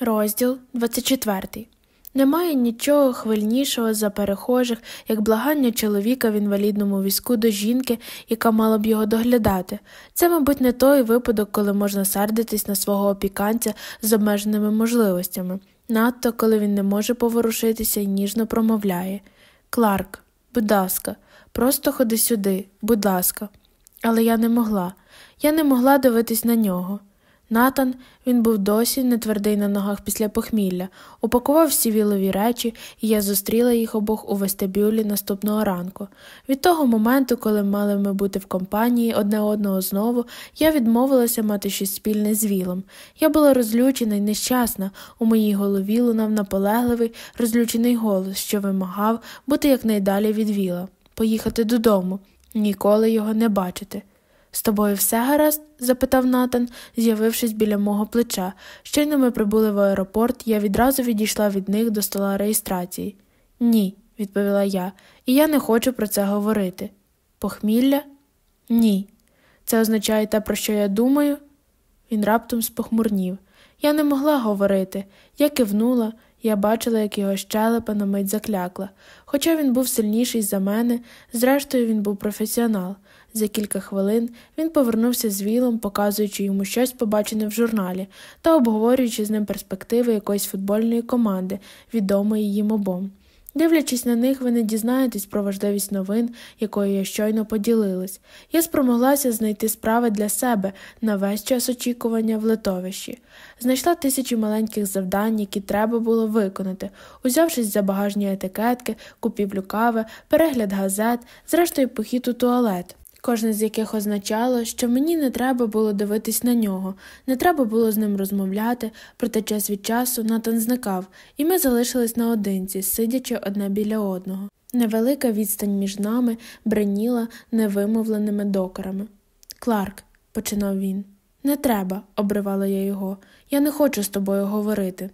Розділ 24 Немає нічого хвильнішого за перехожих, як благання чоловіка в інвалідному візку до жінки, яка мала б його доглядати. Це, мабуть, не той випадок, коли можна сердитись на свого опіканця з обмеженими можливостями, надто коли він не може поворушитися і ніжно промовляє Кларк, будь ласка, просто ходи сюди, будь ласка. Але я не могла, я не могла дивитись на нього. Натан, він був досі не твердий на ногах після похмілля, упакував всі вілові речі, і я зустріла їх обох у вестибюлі наступного ранку. Від того моменту, коли мали ми бути в компанії одне одного знову, я відмовилася мати щось спільне з вілом. Я була розлючена і нещасна, у моїй голові лунав наполегливий, розлючений голос, що вимагав бути якнайдалі від віла, поїхати додому, ніколи його не бачити. З тобою все гаразд? запитав Натан, з'явившись біля мого плеча. Щойно ми прибули в аеропорт, я відразу відійшла від них до стола реєстрації. Ні, відповіла я, і я не хочу про це говорити. Похмілля? Ні. Це означає те, про що я думаю? Він раптом спохмурнів. Я не могла говорити. Я кивнула, я бачила, як його щелепа на мить заклякла. Хоча він був сильніший за мене, зрештою, він був професіонал. За кілька хвилин він повернувся з вілом, показуючи йому щось побачене в журналі та обговорюючи з ним перспективи якоїсь футбольної команди, відомої їм обом. Дивлячись на них, ви не дізнаєтесь про важливість новин, якою я щойно поділилась. Я спромоглася знайти справи для себе на весь час очікування в литовищі. Знайшла тисячі маленьких завдань, які треба було виконати, узявшись за багажні етикетки, купівлю кави, перегляд газет, зрештою похід у туалет кожне з яких означало, що мені не треба було дивитись на нього, не треба було з ним розмовляти, проте час від часу Натан зникав, і ми залишились наодинці, сидячи одне біля одного. Невелика відстань між нами бреніла невимовленими докорами. Кларк, починав він. Не треба, обривала я його. Я не хочу з тобою говорити.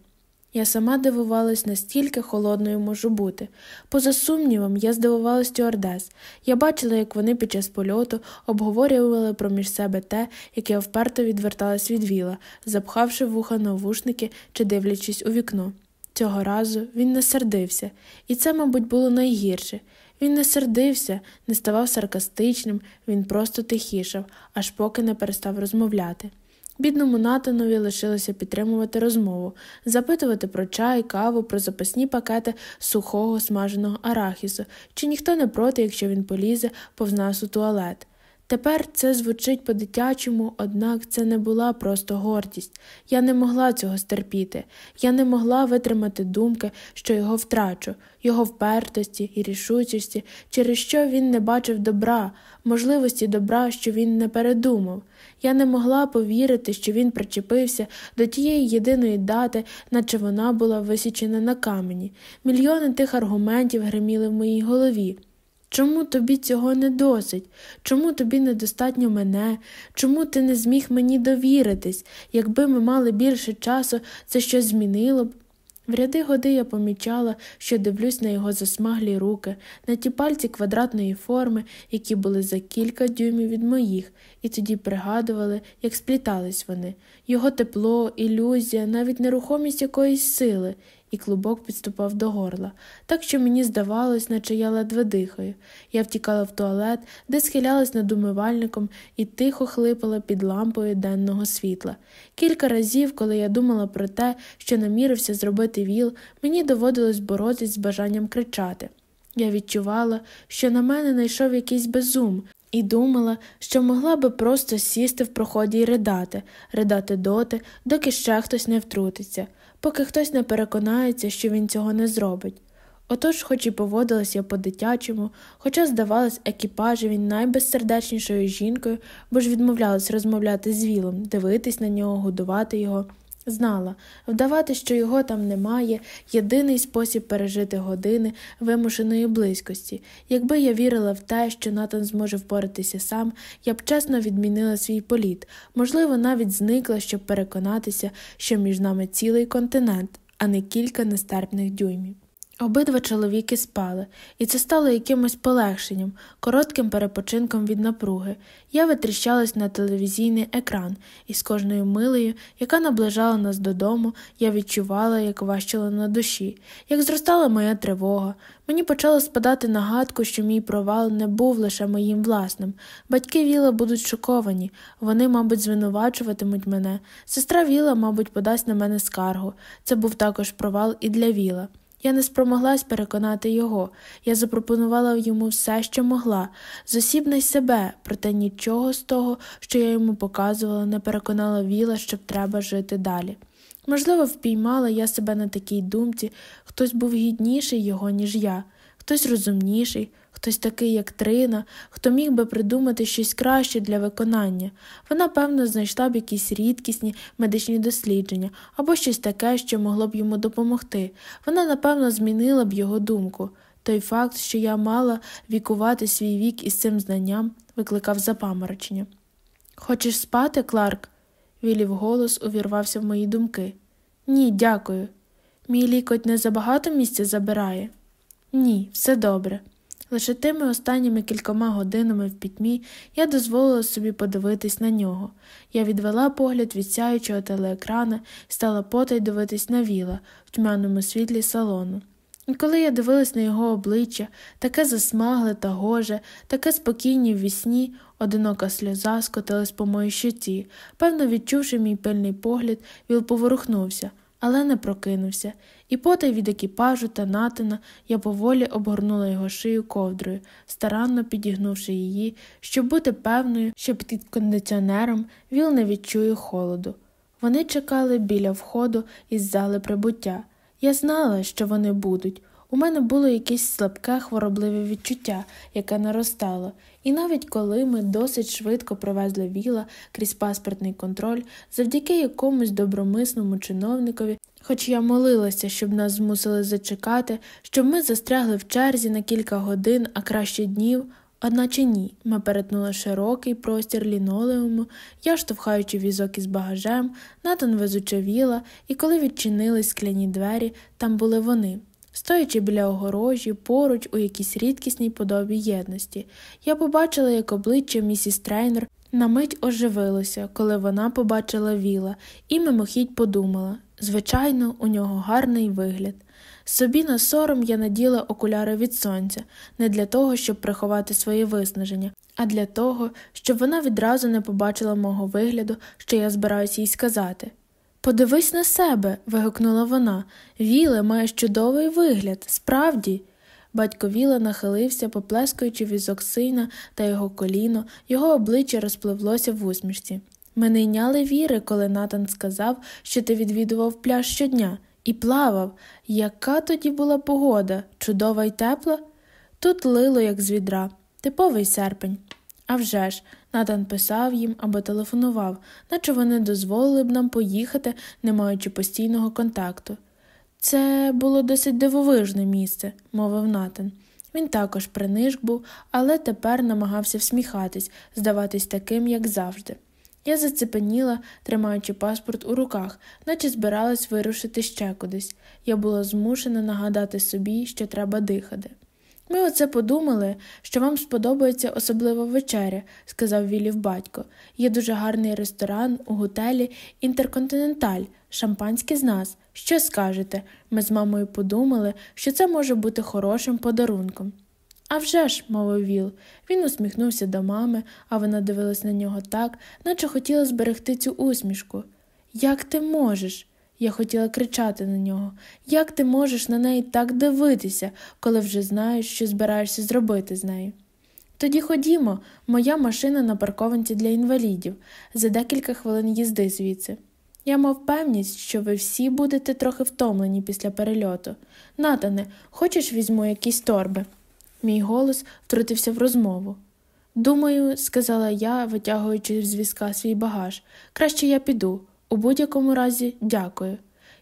Я сама дивувалась, настільки холодною можу бути. Поза сумнівом, я здивувалась стюардес. Я бачила, як вони під час польоту обговорювали проміж себе те, яке вперто відверталась від віла, запхавши вуха навушники чи дивлячись у вікно. Цього разу він не сердився, і це, мабуть, було найгірше. Він не сердився, не ставав саркастичним, він просто тихішав, аж поки не перестав розмовляти. Бідному Натанові лишилося підтримувати розмову, запитувати про чай, каву, про запасні пакети сухого смаженого арахісу, чи ніхто не проти, якщо він полізе повз нас у туалет. Тепер це звучить по-дитячому, однак це не була просто гордість. Я не могла цього стерпіти, я не могла витримати думки, що його втрачу, його впертості і рішучості, через що він не бачив добра, можливості добра, що він не передумав. Я не могла повірити, що він причепився до тієї єдиної дати, наче вона була висічена на камені. Мільйони тих аргументів гриміли в моїй голові. Чому тобі цього не досить? Чому тобі недостатньо мене? Чому ти не зміг мені довіритись? Якби ми мали більше часу, це щось змінило б? В ряди годи я помічала, що дивлюсь на його засмаглі руки, на ті пальці квадратної форми, які були за кілька дюймів від моїх, і тоді пригадували, як сплітались вони, його тепло, ілюзія, навіть нерухомість якоїсь сили, і клубок підступав до горла, так що мені здавалось, наче я ледве дихаю. Я втікала в туалет, де схилялась над умивальником і тихо хлипала під лампою денного світла. Кілька разів, коли я думала про те, що намірився зробити віл, мені доводилось боротись з бажанням кричати. Я відчувала, що на мене найшов якийсь безум, і думала, що могла би просто сісти в проході і ридати, ридати доти, доки ще хтось не втрутиться поки хтось не переконається, що він цього не зробить. Отож, хоч і поводилась я по-дитячому, хоча, здавалось, екіпажеві найбезсердечнішою жінкою, бо ж відмовлялась розмовляти з вілом, дивитись на нього, годувати його. Знала, вдавати, що його там немає, єдиний спосіб пережити години вимушеної близькості. Якби я вірила в те, що Натан зможе впоратися сам, я б чесно відмінила свій політ, можливо, навіть зникла, щоб переконатися, що між нами цілий континент, а не кілька нестерпних дюймів. Обидва чоловіки спали, і це стало якимось полегшенням, коротким перепочинком від напруги. Я витріщалась на телевізійний екран, і з кожною милею, яка наближала нас додому, я відчувала, як важчило на душі, як зростала моя тривога. Мені почало спадати нагадку, що мій провал не був лише моїм власним. Батьки Віла будуть шоковані, вони, мабуть, звинувачуватимуть мене. Сестра Віла, мабуть, подасть на мене скаргу. Це був також провал і для Віла. Я не спромоглась переконати його, я запропонувала йому все, що могла, зосібна й себе, проте нічого з того, що я йому показувала, не переконала Віла, щоб треба жити далі. Можливо, впіймала я себе на такій думці, хтось був гідніший його, ніж я, хтось розумніший, хтось такий, як Трина, хто міг би придумати щось краще для виконання. Вона, певно, знайшла б якісь рідкісні медичні дослідження або щось таке, що могло б йому допомогти. Вона, напевно, змінила б його думку. Той факт, що я мала вікувати свій вік із цим знанням, викликав запаморочення. Хочеш спати, Кларк? Вілів голос увірвався в мої думки. Ні, дякую. Мій лікоть не забагато місця забирає? Ні, все добре. Лише тими останніми кількома годинами в пітьмі я дозволила собі подивитись на нього. Я відвела погляд від сяючого телеекрана і стала потай дивитись на віла в тьмяному світлі салону. І коли я дивилась на його обличчя, таке засмагле та гоже, таке спокійні в вісні, одинока сльоза скотилась по моїй щоці. Певно, відчувши мій пильний погляд, Віл поворухнувся але не прокинувся, і потай від екіпажу та натина я поволі обгорнула його шию ковдрою, старанно підігнувши її, щоб бути певною, що під кондиціонером віл не відчує холоду. Вони чекали біля входу із зали прибуття. Я знала, що вони будуть. У мене було якесь слабке хворобливе відчуття, яке наростало, і навіть коли ми досить швидко провезли віла крізь паспортний контроль, завдяки якомусь добромисному чиновникові, хоч я молилася, щоб нас змусили зачекати, щоб ми застрягли в черзі на кілька годин, а краще днів. Одначе ні, ми перетнули широкий простір лінолеуму, я штовхаючи візок із багажем, натан везучи віла, і коли відчинились скляні двері, там були вони. Стоячи біля огорожі, поруч у якійсь рідкісній подобі єдності, я побачила, як обличчя місіс Трейнер на мить оживилося, коли вона побачила віла, і мимохідь подумала звичайно, у нього гарний вигляд. Собі на сором я наділа окуляри від сонця, не для того, щоб приховати своє виснаження, а для того, щоб вона відразу не побачила мого вигляду, що я збираюся їй сказати. Подивись на себе. вигукнула вона. Віле, маєш чудовий вигляд, справді. Батько Віла нахилився, поплескуючи візок сина та його коліно, його обличчя розпливлося в усмішці. Ми не йняли віри, коли Натан сказав, що ти відвідував пляж щодня, і плавав. Яка тоді була погода, чудова й тепла? Тут лило, як з відра, типовий серпень. А вже ж, Натан писав їм або телефонував, наче вони дозволили б нам поїхати, не маючи постійного контакту. Це було досить дивовижне місце, мовив Натан. Він також принишк був, але тепер намагався всміхатись, здаватись таким, як завжди. Я зацепеніла, тримаючи паспорт у руках, наче збиралась вирушити ще кудись. Я була змушена нагадати собі, що треба дихати. Ми оце подумали, що вам сподобається особлива вечеря, сказав Вілів батько. Є дуже гарний ресторан у готелі Інтерконтиненталь, шампанське з нас. Що скажете? Ми з мамою подумали, що це може бути хорошим подарунком. «А вже ж», – мовив Віл. Він усміхнувся до мами, а вона дивилась на нього так, наче хотіла зберегти цю усмішку. Як ти можеш? Я хотіла кричати на нього. Як ти можеш на неї так дивитися, коли вже знаєш, що збираєшся зробити з нею? Тоді ходімо, моя машина на паркованці для інвалідів, за декілька хвилин їзди звідси. Я мав певність, що ви всі будете трохи втомлені після перельоту. Натане, хочеш візьму якісь торби? Мій голос втрутився в розмову. Думаю, сказала я, витягуючи з візка свій багаж, краще я піду. У будь-якому разі, дякую.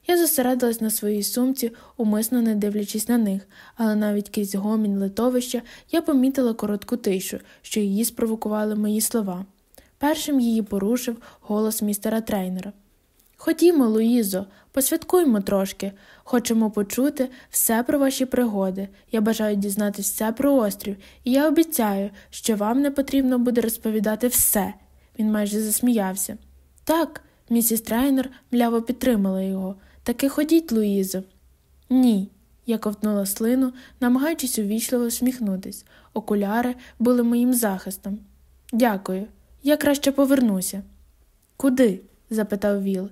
Я зосередилась на своїй сумці, умисно не дивлячись на них, але навіть крізь гомін литовища я помітила коротку тишу, що її спровокували мої слова. Першим її порушив голос містера трейнера. Ходімо, Луїзо, Посвяткуймо трошки, хочемо почути все про ваші пригоди. Я бажаю дізнатися все про острів, і я обіцяю, що вам не потрібно буде розповідати все. Він майже засміявся. Так, місіс Трейнер мляво підтримала його. Таки ходіть, Луїзо. Ні. Я ковтнула слину, намагаючись увічливо всміхнутись. Окуляри були моїм захистом. Дякую. Я краще повернуся. Куди? запитав Віл.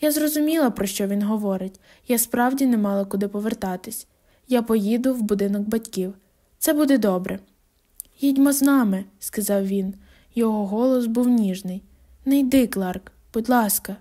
Я зрозуміла, про що він говорить. Я справді не мала куди повертатись. Я поїду в будинок батьків. Це буде добре. Їдьмо з нами, сказав він. Його голос був ніжний. Не йди, Кларк, будь ласка.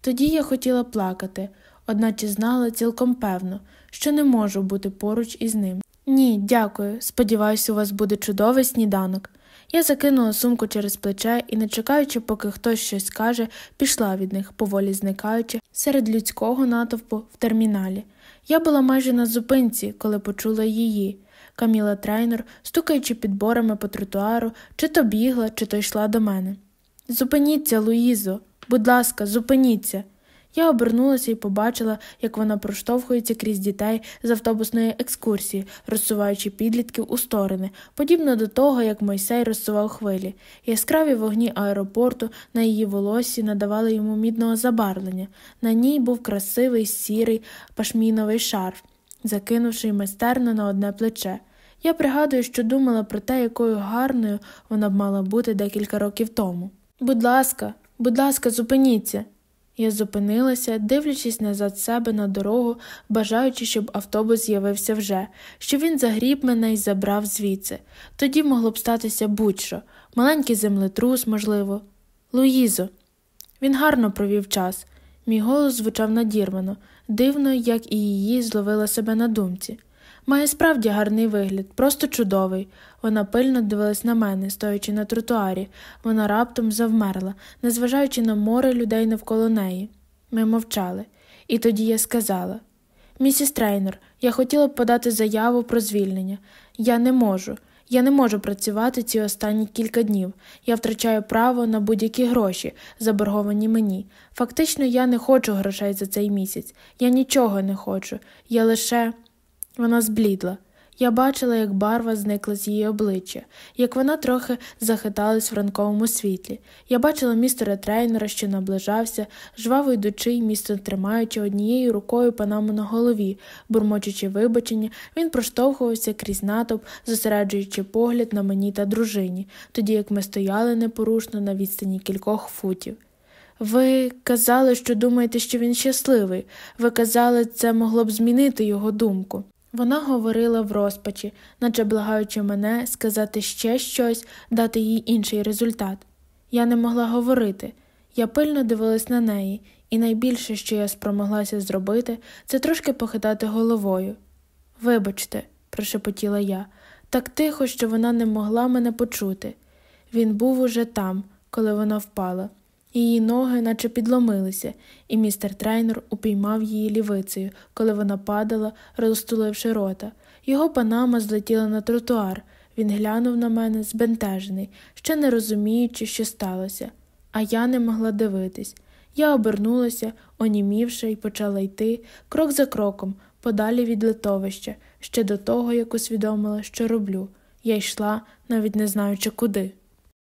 Тоді я хотіла плакати, одначе знала цілком певно, що не можу бути поруч із ним. Ні, дякую. Сподіваюся, у вас буде чудовий сніданок. Я закинула сумку через плече і, не чекаючи, поки хтось щось каже, пішла від них, поволі зникаючи серед людського натовпу в терміналі. Я була майже на зупинці, коли почула її. Каміла трейнер, стукаючи підборами по тротуару, чи то бігла, чи то йшла до мене. Зупиніться, Луїзо, будь ласка, зупиніться. Я обернулася і побачила, як вона проштовхується крізь дітей з автобусної екскурсії, розсуваючи підлітків у сторони, подібно до того, як Мойсей розсував хвилі. Яскраві вогні аеропорту на її волоссі надавали йому мідного забарвлення. На ній був красивий сірий пашміновий шарф, закинувши майстерно на одне плече. Я пригадую, що думала про те, якою гарною вона б мала бути декілька років тому. Будь ласка, будь ласка, зупиніться. Я зупинилася, дивлячись назад себе на дорогу, бажаючи, щоб автобус з'явився вже, що він загріб мене і забрав звідси. Тоді могло б статися будь-що маленький землетрус, можливо. Луїзо. Він гарно провів час. Мій голос звучав надірвано, дивно, як і її зловила себе на думці. Має справді гарний вигляд, просто чудовий. Вона пильно дивилась на мене, стоячи на тротуарі. Вона раптом завмерла, незважаючи на море людей навколо неї. Ми мовчали. І тоді я сказала Місіс Трейнер, я хотіла б подати заяву про звільнення. Я не можу. Я не можу працювати ці останні кілька днів. Я втрачаю право на будь-які гроші, заборговані мені. Фактично, я не хочу грошей за цей місяць. Я нічого не хочу. Я лише. Вона зблідла. Я бачила, як барва зникла з її обличчя, як вона трохи захиталась в ранковому світлі. Я бачила містера трейнера, що наближався, жваво йдучи й місто тримаючи однією рукою панаму на голові, бурмочучи вибачення, він проштовхувався крізь натовп, зосереджуючи погляд на мені та дружині, тоді як ми стояли непорушно на відстані кількох футів. Ви казали, що думаєте, що він щасливий. Ви казали, це могло б змінити його думку. Вона говорила в розпачі, наче благаючи мене сказати ще щось, дати їй інший результат. Я не могла говорити. Я пильно дивилась на неї, і найбільше, що я спромоглася зробити, це трошки похитати головою. Вибачте, прошепотіла я, так тихо, що вона не могла мене почути. Він був уже там, коли вона впала. Її ноги наче підломилися, і містер трейнер упіймав її лівицею, коли вона падала, розтуливши рота. Його панама злетіла на тротуар. Він глянув на мене, збентежений, ще не розуміючи, що сталося. А я не могла дивитись. Я обернулася, онімівши, і почала йти крок за кроком, подалі від литовища, ще до того, як усвідомила, що роблю. Я йшла, навіть не знаючи куди.